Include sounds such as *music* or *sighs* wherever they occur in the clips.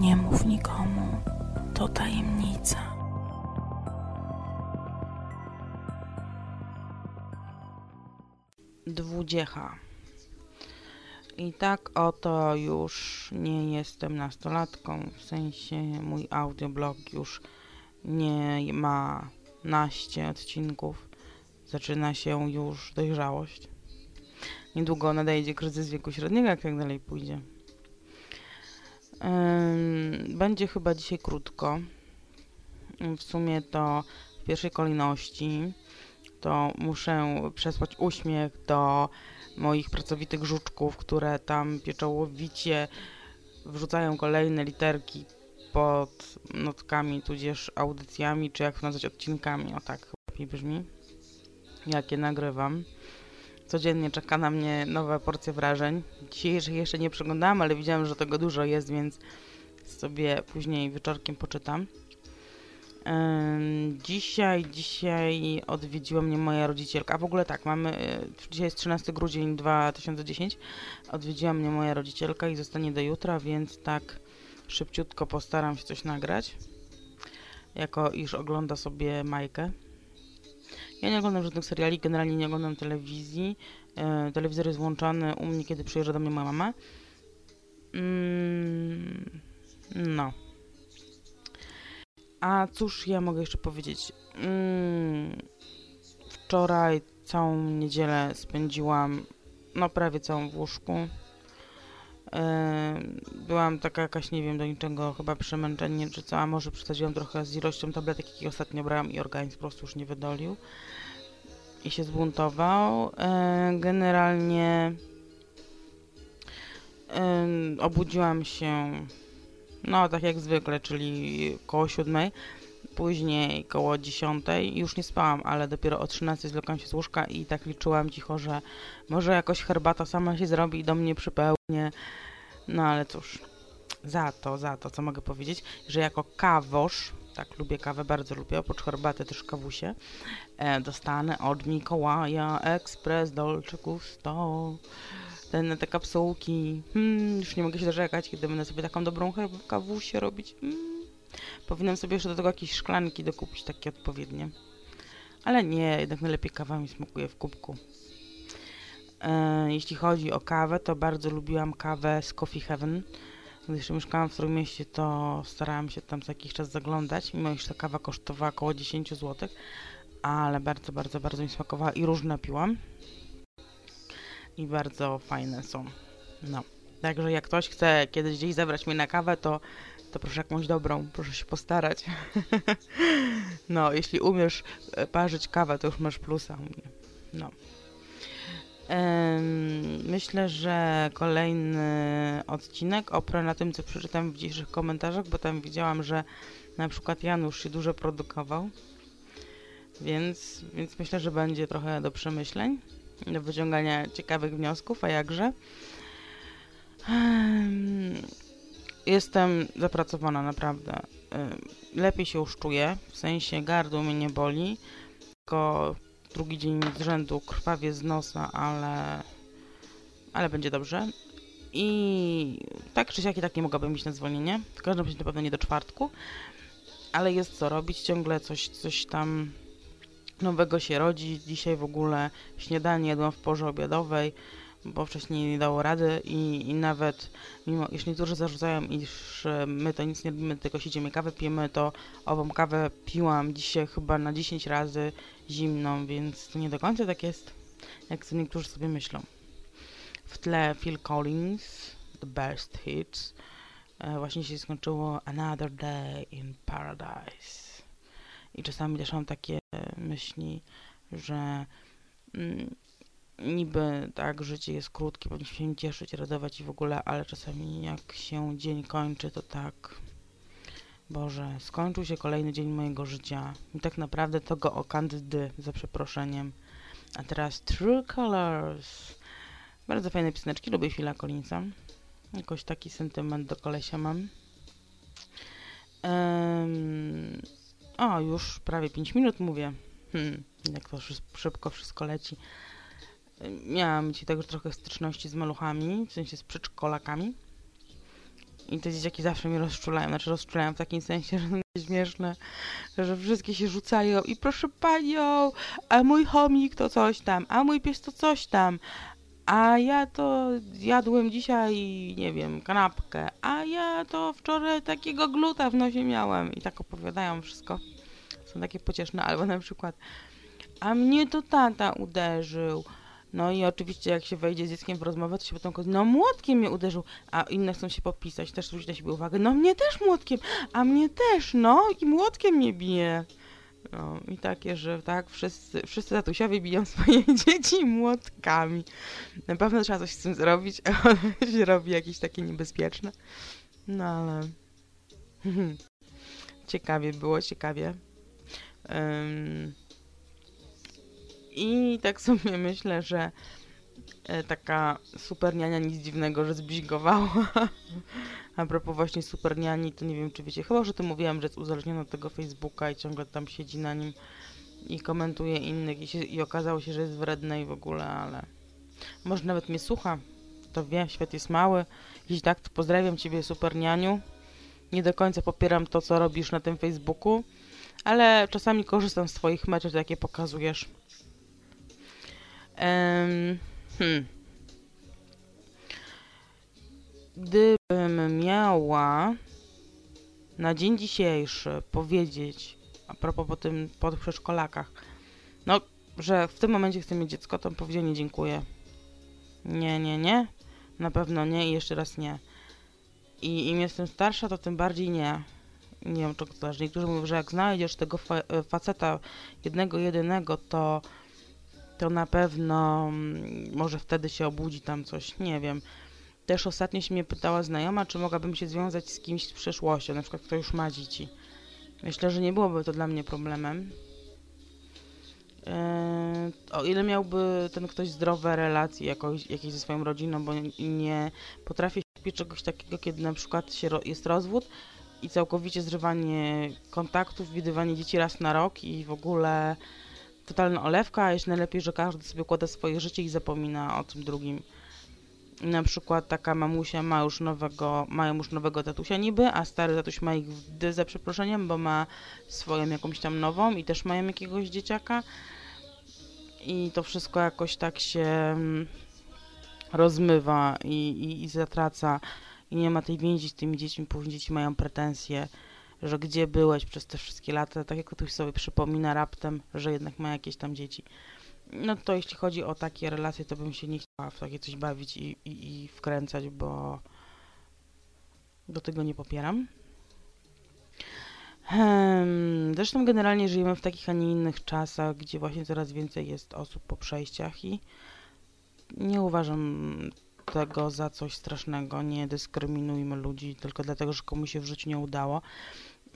Nie mów nikomu, to tajemnica. Dwudziecha. I tak oto już nie jestem nastolatką, w sensie mój audioblog już nie ma naście odcinków. Zaczyna się już dojrzałość. Niedługo nadejdzie kryzys wieku średniego, jak tak dalej pójdzie. Będzie chyba dzisiaj krótko. W sumie to w pierwszej kolejności to muszę przesłać uśmiech do moich pracowitych żuczków, które tam pieczołowicie wrzucają kolejne literki pod notkami, tudzież audycjami, czy jak nazwać, odcinkami. O tak, lepiej brzmi. Jakie nagrywam. Codziennie czeka na mnie nowa porcja wrażeń. Dzisiejszych jeszcze nie przeglądałam, ale widziałam, że tego dużo jest, więc sobie później wieczorkiem poczytam. Dzisiaj, dzisiaj odwiedziła mnie moja rodzicielka. A w ogóle tak, mamy. E, dzisiaj jest 13 grudzień 2010. Odwiedziła mnie moja rodzicielka i zostanie do jutra, więc tak szybciutko postaram się coś nagrać. Jako iż ogląda sobie Majkę. Ja nie oglądam żadnych seriali, generalnie nie oglądam telewizji. E, telewizor jest włączany u mnie, kiedy przyjeżdża do mnie moja mama. Mm, no. A cóż ja mogę jeszcze powiedzieć? Mm, wczoraj całą niedzielę spędziłam, no prawie całą w łóżku. Byłam taka jakaś, nie wiem, do niczego chyba przemęczenie czy co, a może przesadziłam trochę z ilością tabletek, jakie ostatnio brałam i organizm po prostu już nie wydolił i się zbuntował. Generalnie obudziłam się no, tak jak zwykle, czyli koło siódmej. Później koło dziesiątej już nie spałam, ale dopiero o 13 zwlekłam się z łóżka i tak liczyłam cicho, że może jakoś herbata sama się zrobi i do mnie przypełnie. No ale cóż, za to, za to, co mogę powiedzieć, że jako kawosz, tak lubię kawę, bardzo lubię, oprócz herbaty też kawusie, e, dostanę od Mikołaja Express Dolce Gusto ten, te kapsułki. Hmm, już nie mogę się doczekać, kiedy będę sobie taką dobrą kawusię robić. Hmm. Powinnam sobie jeszcze do tego jakieś szklanki dokupić, takie odpowiednie. Ale nie, jednak najlepiej kawa mi smakuje w kubku. E, jeśli chodzi o kawę, to bardzo lubiłam kawę z Coffee Heaven. Gdy jeszcze mieszkałam w mieście, to starałam się tam co jakiś czas zaglądać, mimo iż ta kawa kosztowała około 10 zł, ale bardzo, bardzo, bardzo mi smakowała i różne piłam i bardzo fajne są. No. Także jak ktoś chce kiedyś gdzieś zabrać mnie na kawę, to, to proszę jakąś dobrą, proszę się postarać. *laughs* no, jeśli umiesz e, parzyć kawę, to już masz plusa u mnie. No. Myślę, że kolejny odcinek oprę na tym, co przeczytam w dzisiejszych komentarzach, bo tam widziałam, że na przykład Janusz się dużo produkował, więc, więc myślę, że będzie trochę do przemyśleń do wyciągania ciekawych wniosków, a jakże. Jestem zapracowana naprawdę. Lepiej się już czuję, w sensie gardło mnie nie boli, tylko drugi dzień z rzędu krwawie z nosa, ale, ale będzie dobrze. I tak czy siak i tak nie mogłabym iść na zwolnienie. W każdym razie na pewno nie do czwartku, ale jest co robić, ciągle coś, coś tam nowego się rodzi. Dzisiaj w ogóle śniadanie jadłam w porze obiadowej, bo wcześniej nie dało rady i, i nawet, mimo iż niektórzy zarzucają, iż my to nic nie robimy, tylko siedzimy kawę pijemy, to ową kawę piłam dzisiaj chyba na 10 razy zimną, więc to nie do końca tak jest, jak to niektórzy sobie myślą. W tle Phil Collins, The Best Hits, e, właśnie się skończyło Another Day in Paradise. I czasami też mam takie myśli, że mm, niby tak, życie jest krótkie, powinniśmy się cieszyć, radować i w ogóle, ale czasami jak się dzień kończy, to tak, Boże, skończył się kolejny dzień mojego życia i tak naprawdę to go okandy za przeproszeniem. A teraz True Colors. Bardzo fajne pioseneczki, lubię Phila Collinsa. Jakoś taki sentyment do kolesia mam. Um, o, już prawie 5 minut mówię. Hmm, jak to szybko wszystko leci. Miałam ci także trochę styczności z maluchami, w sensie z przedszkolakami. I te dzieciaki zawsze mnie rozczulają. Znaczy rozczulają w takim sensie, że to śmieszne, że wszystkie się rzucają i proszę panią, a mój chomik to coś tam, a mój pies to coś tam, a ja to jadłem dzisiaj, nie wiem, kanapkę, a ja to wczoraj takiego gluta w nosie miałem. I tak opowiadają wszystko. Są takie pocieszne, albo na przykład, a mnie to tata uderzył. No i oczywiście jak się wejdzie z dzieckiem w rozmowę, to się potem no młotkiem mnie uderzył, a inne chcą się popisać, też zwrócić na siebie uwagę, no mnie też młotkiem, a mnie też, no i młotkiem mnie bije. No, I takie, że tak, wszyscy, wszyscy tatusiowie biją *laughs* swoje dzieci młotkami. Na pewno trzeba coś z tym zrobić, *laughs* ale się robi jakieś takie niebezpieczne. No ale... *laughs* ciekawie było, ciekawie. Um, I tak sobie *laughs* myślę, że e, taka super niania nic dziwnego, że zbzigowała. *laughs* A propos właśnie super niani, to nie wiem czy wiecie, chyba, że to mówiłam, że jest uzależniona od tego Facebooka i ciągle tam siedzi na nim i komentuje innych i, się, i okazało się, że jest wredna i w ogóle, ale może nawet mnie słucha, to wie, świat jest mały. Jeśli tak, to pozdrawiam Ciebie super nianiu. Nie do końca popieram to, co robisz na tym Facebooku, ale czasami korzystam z Twoich metod, jakie pokazujesz. Hmm. Gdybym miała na dzień dzisiejszy powiedzieć, a propos po tym, po tych przedszkolakach, no, że w tym momencie chcę mieć dziecko, to bym powiedziała nie dziękuję. Nie, nie, nie. Na pewno nie i jeszcze raz nie. I im jestem starsza, to tym bardziej nie. Nie wiem, czego to. Niektórzy mówią, że jak znajdziesz tego fa e, faceta jednego, jedynego, to to na pewno mm, może wtedy się obudzi tam coś, nie wiem. Też ostatnio się mnie pytała znajoma, czy mogłabym się związać z kimś z przeszłością, na przykład kto już ma dzieci. Myślę, że nie byłoby to dla mnie problemem. Eee, o ile miałby ten ktoś zdrowe relacje jakoś, jakieś ze swoją rodziną, bo nie, potrafię się czegoś takiego, kiedy na przykład jest rozwód i całkowicie zrywanie kontaktów, widywanie dzieci raz na rok i w ogóle totalna olewka, a jeszcze najlepiej, że każdy sobie kłada swoje życie i zapomina o tym drugim. Na przykład taka mamusia ma już nowego, mają już nowego tatusia niby, a stary tatuś ma ich w dy za przeproszeniem, bo ma swoją jakąś tam nową i też mają jakiegoś dzieciaka. I to wszystko jakoś tak się mm, rozmywa i, i, i zatraca. I nie ma tej więzi z tymi dziećmi, później dzieci mają pretensje, że gdzie byłeś przez te wszystkie lata, tak jak ktoś sobie przypomina raptem, że jednak ma jakieś tam dzieci. No to jeśli chodzi o takie relacje, to bym się nie chciała w takie coś bawić i, i, i wkręcać, bo do tego nie popieram. Hmm, zresztą generalnie żyjemy w takich, a nie innych czasach, gdzie właśnie coraz więcej jest osób po przejściach i nie uważam tego za coś strasznego. Nie dyskryminujmy ludzi tylko dlatego, że komuś się w życiu nie udało.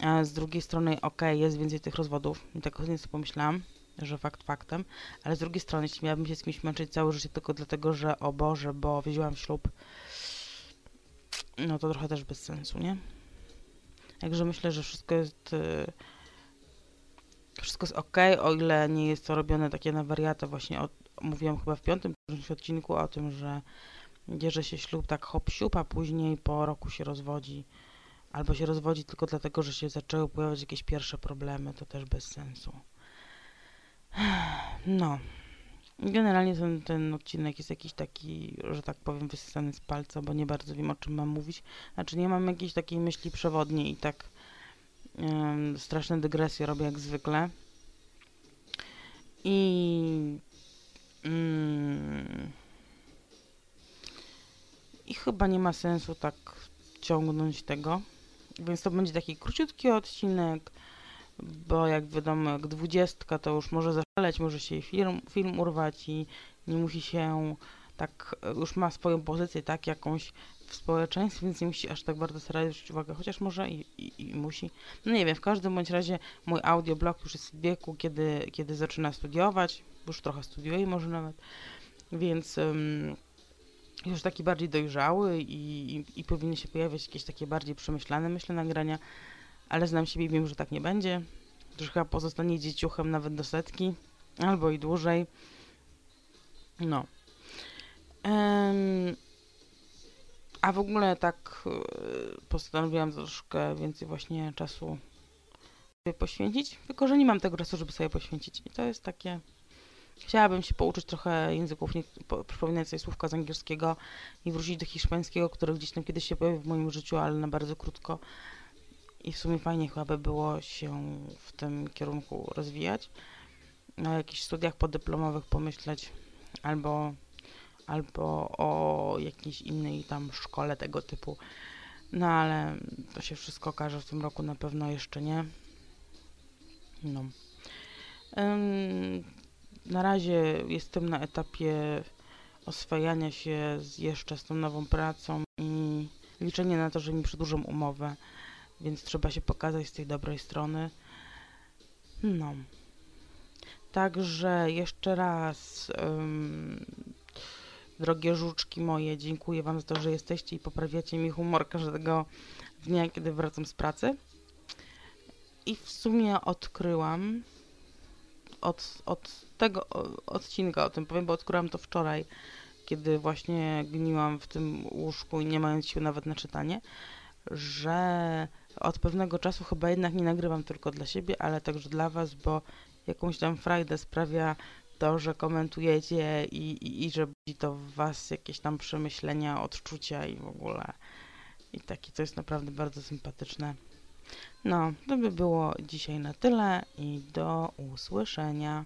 A z drugiej strony, ok, jest więcej tych rozwodów. I tak sobie pomyślałam że fakt faktem, ale z drugiej strony, jeśli miałabym się z kimś męczyć całe życie tylko dlatego, że o Boże, bo wiedziałam w ślub, no to trochę też bez sensu, nie? Także myślę, że wszystko jest yy, wszystko jest ok, o ile nie jest to robione takie na wariatę, właśnie o, mówiłam chyba w piątym odcinku o tym, że bierze się ślub tak hop siup, a później po roku się rozwodzi, albo się rozwodzi tylko dlatego, że się zaczęły pojawiać jakieś pierwsze problemy, to też bez sensu. *sighs* No. Generalnie ten, ten odcinek jest jakiś taki, że tak powiem, wysysany z palca, bo nie bardzo wiem, o czym mam mówić. Znaczy, nie mam jakiejś takiej myśli przewodniej i tak um, straszne dygresje robię jak zwykle. I... Mm, I chyba nie ma sensu tak ciągnąć tego. Więc to będzie taki króciutki odcinek bo jak wiadomo, jak dwudziestka to już może zaszaleć, może się film, film urwać i nie musi się tak, już ma swoją pozycję, tak, jakąś w społeczeństwie, więc nie musi aż tak bardzo zwrócić uwagę, chociaż może i, i, i, musi. No nie wiem, w każdym bądź razie mój audioblog już jest w wieku, kiedy, kiedy zaczyna studiować, już trochę studiuje może nawet, więc um, już taki bardziej dojrzały i, i, i powinny się pojawiać jakieś takie bardziej przemyślane, myślę, nagrania, ale znam siebie i wiem, że tak nie będzie. Że chyba pozostanie dzieciuchem nawet do setki, albo i dłużej. No. A w ogóle tak y, postanowiłam troszkę więcej właśnie czasu poświęcić, tylko że nie mam tego czasu, żeby sobie poświęcić. I to jest takie... Chciałabym się pouczyć trochę języków, nie, po, sobie słówka z angielskiego i wrócić do hiszpańskiego, który gdzieś tam kiedyś się pojawił w moim życiu, ale na bardzo krótko. I w sumie fajnie chyba by było się w tym kierunku rozwijać. Na jakichś studiach podyplomowych pomyśleć albo, albo o jakiejś innej tam szkole tego typu. No ale to się wszystko okaże w tym roku, na pewno jeszcze nie. No. Ym, na razie jestem na etapie oswajania się z, jeszcze z tą nową pracą i liczenie na to, że mi przedłużą umowę, więc trzeba się pokazać z tej dobrej strony. No. Także jeszcze raz, drogie żuczki moje, dziękuję Wam za to, że jesteście i poprawiacie mi humor każdego dnia, kiedy wracam z pracy. I w sumie odkryłam od, od tego odcinka o tym powiem, bo odkryłam to wczoraj, kiedy właśnie gniłam w tym łóżku i nie mając sił nawet na czytanie, że od pewnego czasu chyba jednak nie nagrywam tylko dla siebie, ale także dla Was, bo jakąś tam frajdę sprawia to, że komentujecie i, i, i że budzi to w Was jakieś tam przemyślenia, odczucia i w ogóle. I takie to jest naprawdę bardzo sympatyczne. No, to by było dzisiaj na tyle i do usłyszenia.